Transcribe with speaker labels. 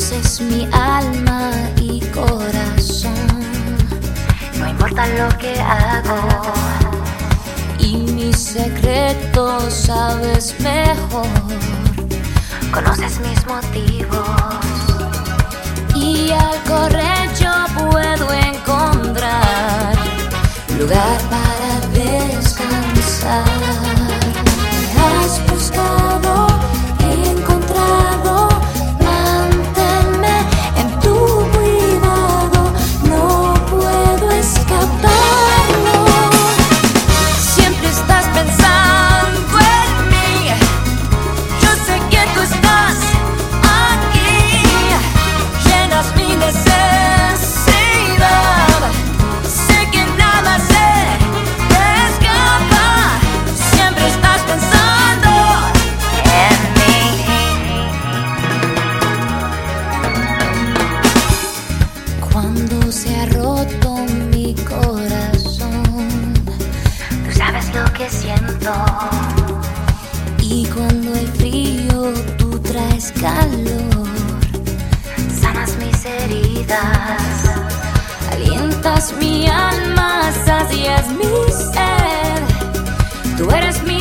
Speaker 1: conoces mi alma y corazón. No importa lo que hago.
Speaker 2: Y mis secretos sabes mejor.
Speaker 1: Conoces mis motivos.
Speaker 2: Y al correr. Cuando se ha roto mi corazón.
Speaker 1: Tú sabes lo que siento.
Speaker 2: Y cuando hay frío, tú traes calor.
Speaker 1: Sanas mis heridas.
Speaker 2: Alientas mi alma, sacias mi sed. Tú eres mi